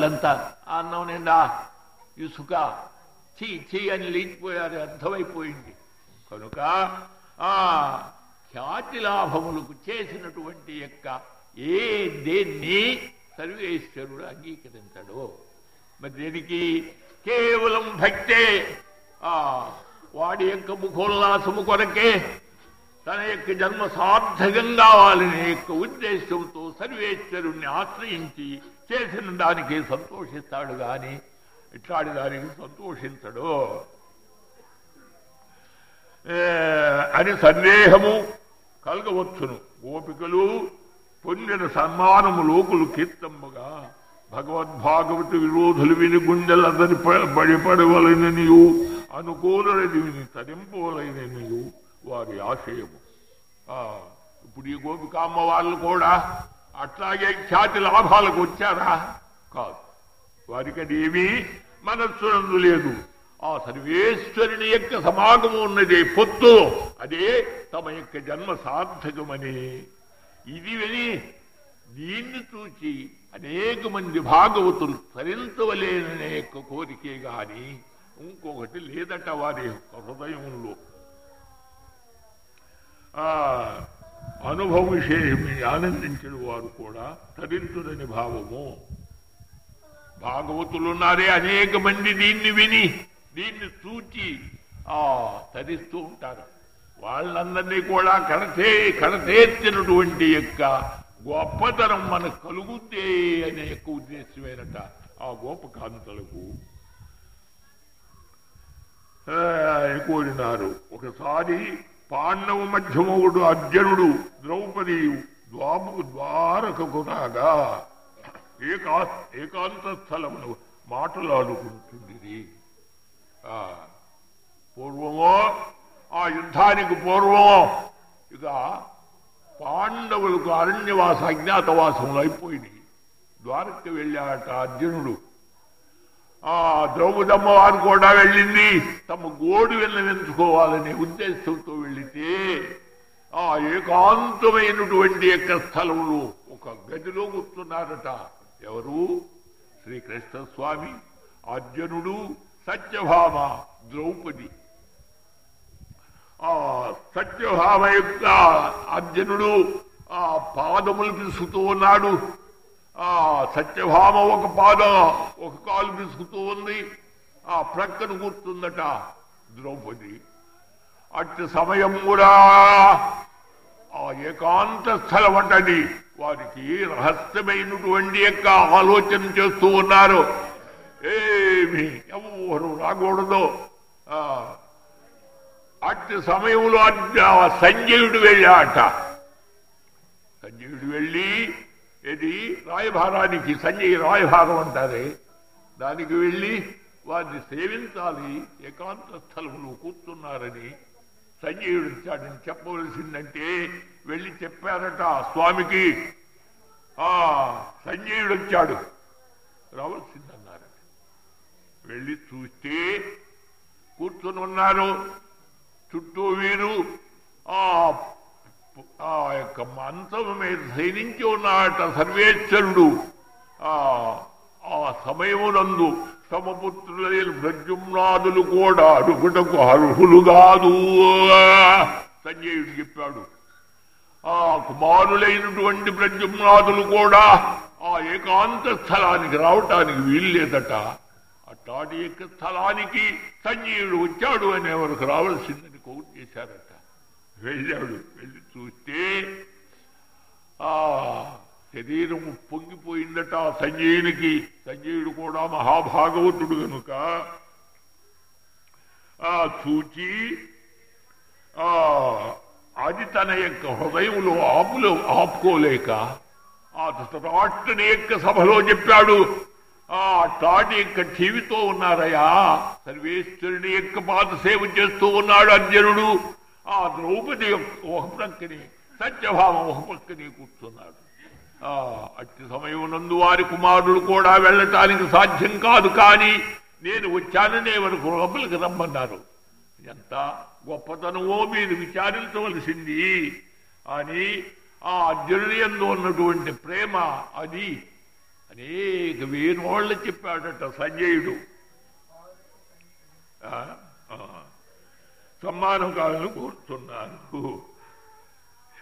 వాళ్ళంతా అన్నం నిండా ఇసుక చీ చీ అని లేచిపోయారు అర్థమైపోయింది. కనుక ఆ ఖ్యాతి లాభములకు చేసినటువంటి యొక్క ఏ దేన్ని సర్వేశ్వరుడు అంగీకరించడు. మరి దీనికి? కేవలం భక్తే. ఆ వాడి యొక్క ముఖోల్లాసము కొరకే తన యొక్క జన్మ సార్థకం కావాలనే యొక్క ఉద్దేశంతో సర్వేశ్వరుణ్ణి ఆశ్రయించి చేసిన దానికి సంతోషిస్తాడు గాని ఇట్లాంటి దానికి సంతోషించడు. అని సందేహము కలగవచ్చును. గోపికలు పొందిన సన్మానము లోకులు కీర్తమ్మగా భగవద్భాగవత విరోధులు విని గుండెలందరి నీవు అనుకూలది విని నీవు వారి ఆశయము. ఇప్పుడు ఈ గోపికామ్మ వాళ్ళు కూడా అట్లాగే ఖ్యాతి లాభాలకు వచ్చారా? కాదు. వారికి అది ఏమీ మనస్సునందు లేదు. ఆ సర్వేశ్వరుని యొక్క సమాగము ఉన్నదే పొత్తు అదే తమ యొక్క జన్మ సార్థకమని. ఇది విని దీన్ని చూచి అనేక మంది భాగవతులు తరించవలేననే యొక్క కోరికే గాని ఇంకొకటి లేదట వారి యొక్క హృదయంలో ఆ అనుభవ ఆనందించిన వారు కూడా తరించుడని భావము. భాగవతులున్నారే అనేక మంది దీన్ని విని దీన్ని చూచి ఆ తరిస్తూ ఉంటారు. వాళ్ళందరినీ కూడా కడతే కడతేర్చినటువంటి యొక్క గొప్పతనం మనకు కలుగుద్దే అనే యొక్క ఉద్దేశమేనట ఆ గోపకాంతలకు. కోరినారు. ఒకసారి పాండవ మధ్యమవుడు అర్జునుడు ద్రౌపది ద్వాము ద్వారకకు రాగా ఏకా ఏకాంత స్థలమును మాటలాడుకుంటుంది ఆ, పూర్వమో ఆ యుద్ధానికి పూర్వమో ఇక పాండవులకు అరణ్యవాస అజ్ఞాతవాసములు అయిపోయినాయి. ద్వారకి వెళ్ళాట అర్జునుడు. ఆ ద్రౌపదమ్మ వారు కూడా వెళ్ళింది. తమ గోడు వెళ్ళవెంచుకోవాలనే ఉద్దేశంతో వెళితే ఆ ఏకాంతమైనటువంటి యొక్క స్థలంలో ఒక గదిలో కూర్చున్నారట. ఎవరు? శ్రీకృష్ణ స్వామి అర్జునుడు సత్యభామ ద్రౌపది. ఆ సత్యభామ యొక్క అర్జునుడు ఆ పాదములు పిసుకుతూ ఉన్నాడు. ఆ సత్యభామ ఒక పాదం ఒక కాలు పిసుకుతూ ఉంది. ఆ ప్రక్కన కూర్చుందట ద్రౌపది. అట్టి సమయం కూడా ఆ ఏకాంత స్థలం అంటది. వారికి రహస్యమైనటువంటి యొక్క ఆలోచన చేస్తూ ఉన్నారు. ఏమి ఎవరు రాకూడదు. అట్టి సమయంలో ఆ సంజయుడు వెళ్ళాట. సంజయుడు వెళ్ళి ఇది రాయభారానికి సంజయ్ రాయభారం అంటారే. దానికి వెళ్ళి వారిని సేవించాలి. ఏకాంత స్థలంలో కూర్చున్నారని సంజయుడు ఇచ్చాడని చెప్పవలసిందంటే వెళ్ళి చెప్పారట స్వామికి. ఆ సంజయుడు వచ్చాడు రావాల్సిందన్నారు వెళ్ళి చూస్తే కూర్చొని ఉన్నారు. చుట్టూ వీరు ఆ యొక్క మంచం మీద శయనించి ఉన్నాడట సర్వేశ్వరుడు. ఆ ఆ సమయమునందు తమ పుత్రులైన ప్రద్యుమ్నాదులు కూడా అడుగుటకు అర్హులు కాదు సంజయుడు చెప్పాడు ఆ కుమారులైనటువంటి ప్రద్యుమ్నాదులు కూడా ఆ ఏకాంత స్థలానికి రావటానికి వీల్లేదట. అట్టాటి యొక్క స్థలానికి సంజయుడు వచ్చాడు అనే వరకు రావాల్సిందని కౌరు చేశారట. వెళ్ళాడు. వెళ్ళి చూస్తే ఆ శరీరం పొంగిపోయిందట ఆ సంజయునికి. సంజయుడు కూడా మహాభాగవతుడు కనుక ఆ చూచి ఆ అది తన యొక్క హృదయంలో ఆపులో ఆపుకోలేక ఆ తాటిని యొక్క సభలో చెప్పాడు ఆ తాటి యొక్క టీవీతో ఉన్నారయ్యా సర్వేశ్వరుని యొక్క పాద సేవ చేస్తూ ఉన్నాడు అర్జునుడు. ఆ ద్రౌపది యొక్క ఒక ప్రక్కని సత్యభామ ఒక పక్కనే కూర్చున్నాడు. అట్టి సమయం వారి కుమారుడు కూడా వెళ్ళటానికి సాధ్యం కాదు కానీ నేను వచ్చాననే వరకు లోపలికి రమ్మన్నారు. ఎంత గొప్పతనమో మీరు విచారించవలసింది. అని ఆ అర్జునుని ఎందు ఉన్నటువంటి ప్రేమ అది అనేక వేరోళ్ళు చెప్పాడట సంజయుడు. సమ్మానం కావాలని కోరుతున్నాను.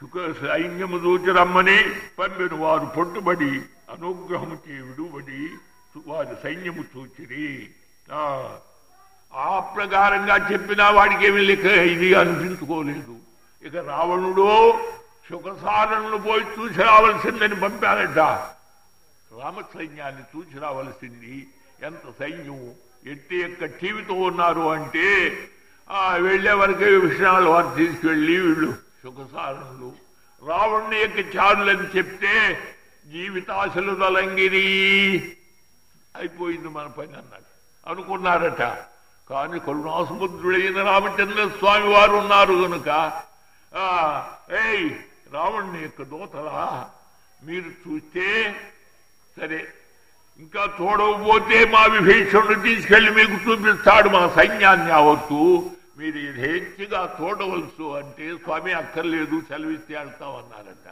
శుక సైన్యము దూచి రమ్మని పంపిన వారు పట్టుబడి అనుగ్రహము విడుబడి వారి సైన్యము చూచిరి. ఆ, ప్రకారంగా చెప్పినా వాడికి ఏమి లెక్క ఇది అనిపించుకోలేదు. ఇక రావణుడు శుకసారణను పోయి చూసి రావలసిందని పంపాడట రామ సైన్యాన్ని చూసి రావలసింది. ఎంత సైన్యం ఎట్టి యొక్క టీవీతో ఉన్నారు అంటే వెళ్ళే వెళ్ళే వరకే విషయాలు వారు తీసుకెళ్ళి వీళ్ళు సుఖసారణులు. రావణ్ణి యొక్క చారులని చెప్తే జీవితాశలు తలంగిరి. అయిపోయింది మన పని అన్నాడు. అనుకున్నారట. కానీ కరుణాసముద్రుడైన రామచంద్ర స్వామి వారు ఉన్నారు కనుక ఆ, ఏయ్ రావణ్ణి యొక్క దోతలా మీరు చూస్తే సరే ఇంకా చూడకపోతే మా విభీషణుడు తీసుకెళ్ళి మీకు చూపిస్తాడు మా సైన్యాన్ని అవత్తు మీరు యథేచ్ఛగా చూడవలసు అంటే స్వామి అక్కర్లేదు సెలవిస్తే వెళ్తామన్నారట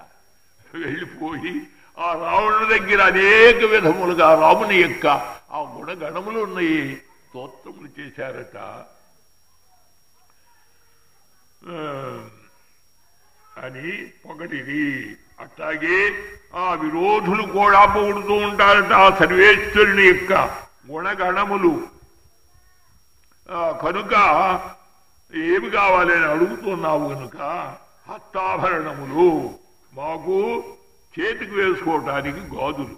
వెళ్ళిపోయి ఆ రావణుడి దగ్గర అనేక విధములుగా రాముని యొక్క ఆ గుణగణములు ఉన్నాయి స్తోత్రములు చేశారట. అని పొగడిది అట్లాగే ఆ విరోధులు కూడా పొగుడుతూ ఉంటారట ఆ సర్వేశ్వరుని యొక్క గుణగణములు. ఆ, కనుక ఏమి కావాలని అడుగుతున్నావు కనుక హస్తాభరణములు మాకు చేతికి వేసుకోవటానికి గాజులు.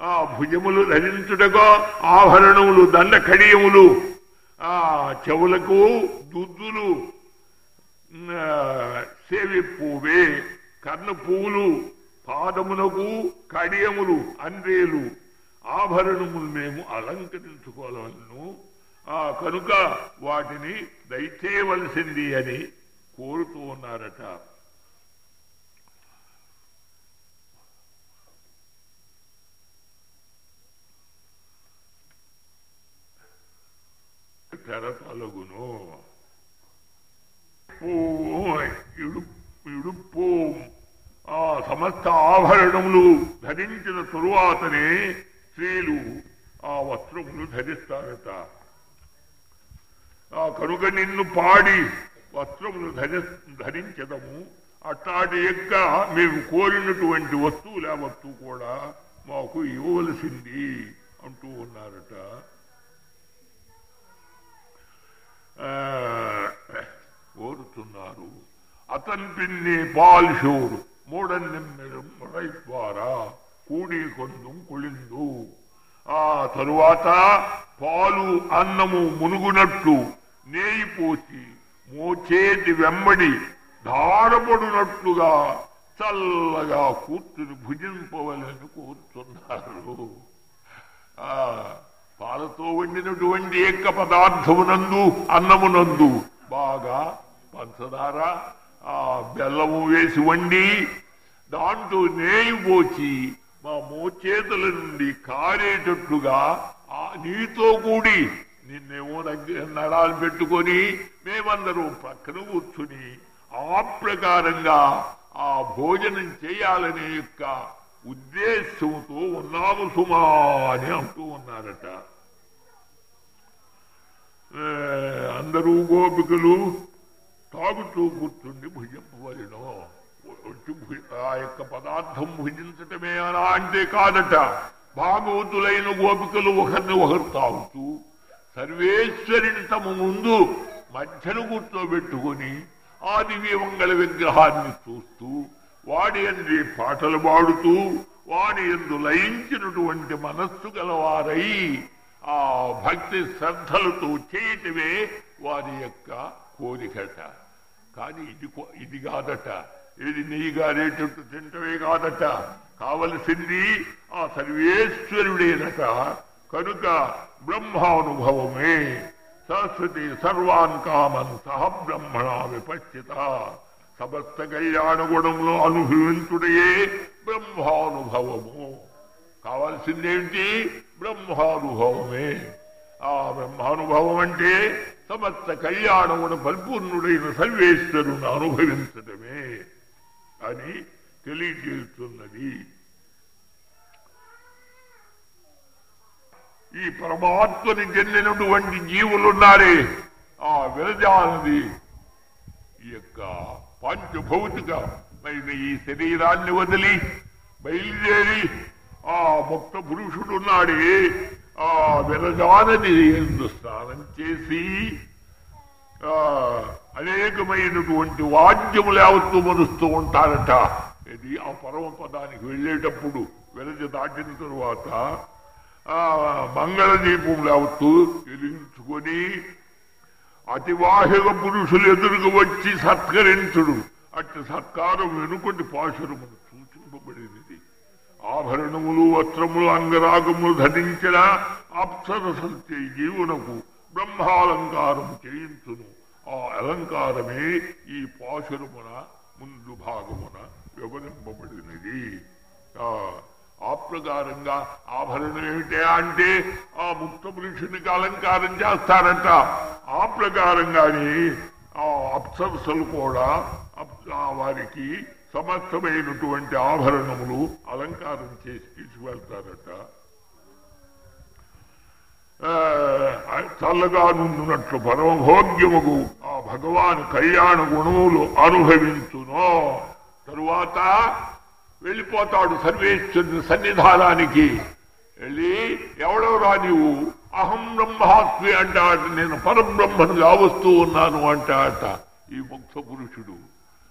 ఆ భుజములు ధరించుటగా ఆభరణములు దండ కడియములు ఆ చెవులకు దుద్దులు సేవి పువ్వే కర్ణ పువ్వులు పాదమునకు కడియములు అండ్రేలు ఆభరణములు మేము అలంకరించుకోవాలను ఆ కనుక వాటిని దయచేయవలసింది అని కోరుతూ ఉన్నారట. తెరతలుగును. ఇడుపు ఆ సమస్త ఆభరణములు ధరించిన తరువాతనే స్త్రీలు ఆ వస్త్రములు ధరిస్తారట. ఆ కనుక నిన్ను పాడి వస్త్రములు ధరి ధరించదము. అట్లాంటి యొక్క మేము కోరినటువంటి వస్తువు ఆ వస్తువు కూడా మాకు ఇవ్వవలసింది అంటూ ఉన్నారట. కోరుతున్నారు. అతని పిన్ని పాల్షోరు మూడన్నెమ్మెరం రైద్వారా కూడి కొందుం కుళిందు. ఆ తరువాత పాలు అన్నము మునుగునట్లు నేయి పోసి మోచేతి వెంబడి ధారపడునట్లుగా చల్లగా కూర్చుని భుజింపవలని కూర్చున్నారు. ఆ పాలతో వండినటువంటి ఏక పదార్థమునందు అన్నమునందు బాగా పంచదార ఆ బెల్లము వేసి వండి దాంట్లో నేయి పోచి మా మోచేతుల నుండి కారేటట్లుగా ఆ నీతో కూడి నిన్నేమో నడాలు పెట్టుకొని మేమందరూ పక్కన కూర్చుని ఆ ప్రకారంగా ఆ భోజనం చేయాలనే యొక్క ఉద్దేశంతో ఉన్నాము సుమా అని అంటూ ఉన్నారట. అందరూ గోపికలు తాగుతూ కూర్చుండి భుజింపవలను వచ్చి ఆ యొక్క పదార్థం భుజించటమే అలా అంటే కాదట. భాగవతులైన గోపికలు ఒకరిని ఒకరు తాగుతూ సర్వేశ్వరుని తమ ముందు మధ్యను కూర్చోబెట్టుకుని ఆ దివ్యమంగళ విగ్రహాన్ని చూస్తూ వాడి అంది పాటలు పాడుతూ వాడి ఎందు లయించినటువంటి మనస్సు గలవారై ఆ భక్తి శ్రద్ధలతో చేయటమే వారి యొక్క కోరికట. కానీ ఇది కో- ఇది కాదట. ఇది నెయ్యి గారేటట్టు తింటమే కాదట. కావలసింది ఆ సర్వేశ్వరుడేనట. కనుక బ్రహ్మానుభవమే సరస్వతి సర్వాన్ కామన్ సహ బ్రహ్మణ విపచ్చిత సమస్త కళ్యాణ గుణంలో అనుభవించుడయే బ్రహ్మానుభవము. కావాల్సిందేమిటి? బ్రహ్మానుభవమే. ఆ బ్రహ్మానుభవం అంటే సమస్త కళ్యాణమును పరిపూర్ణుడైన సర్వేశ్వరుని అనుభవించడమే అని తెలియజేస్తున్నది. ఈ పరమాత్మని చెందినటువంటి జీవులున్నారే. ఆ విరజానది ఈ యొక్క పంచభౌతికమైన ఈ శరీరాన్ని వదిలి బయలుదేరి ఆ భక్త పురుషుడున్నాడే. ఆ విరజానది ఎందు స్నానం చేసి ఆ అనేకమైనటువంటి వాద్యములు యావత్తు మరుస్తూ ఉంటారట. ఇది ఆ పరమ పదానికి వెళ్ళేటప్పుడు విరజ దాటిన తరువాత ఆ మంగళ దీపం వెలిగించుకొని అతివాహిక పురుషులు ఎదురుకు వచ్చి సత్కరించుడు. అట్టి సత్కారం వెనుకొంటి పాశురమును సూచింపబడినది. ఆభరణములు వస్త్రములు అంగరాగములు ధరించిన అప్సరసత్య జీవునకు బ్రహ్మాలంకారం చేయించును. ఆ అలంకారమే ఈ పాశురమున ముందు భాగమున వివరింపబడినది ఆ ప్రకారంగా ఆభరణం ఏమిటే అంటే ఆ ముక్త పురుషునికి అలంకారం చేస్తారట. ఆ ప్రకారంగానే ఆ అప్సరసలు కూడా ఆ వారికి సమస్తమైనటువంటి ఆభరణములు అలంకారం చేసి తీసుకువెళ్తారట. ఆ, చల్లగా నుండునట్లు పరమభోగ్యముకు ఆ భగవాన్ కళ్యాణ గుణములు అనుభవించును. తరువాత వెళ్ళిపోతాడు సర్వేశ్వరుని సన్నిధానానికి. వెళ్ళి ఎవడెవరా నీవు? అహం బ్రహ్మాస్మి అంటాట నేను పరబ్రహ్మను కావస్తూ ఉన్నాను అంటాట ఈ ముక్త పురుషుడు.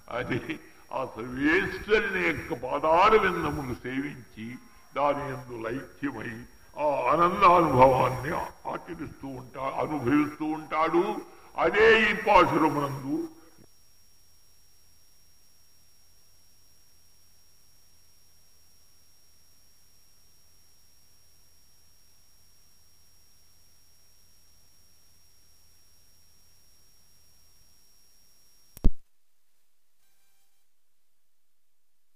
అది ఆ సర్వేశ్వరుని యొక్క పాదార విందములు సేవించి దాని ఎందు లైక్యమై ఆ ఆనందానుభవాన్ని ఆచరిస్తూ ఉంటా అనుభవిస్తూ ఉంటాడు. అదే ఈ పాశురమునందు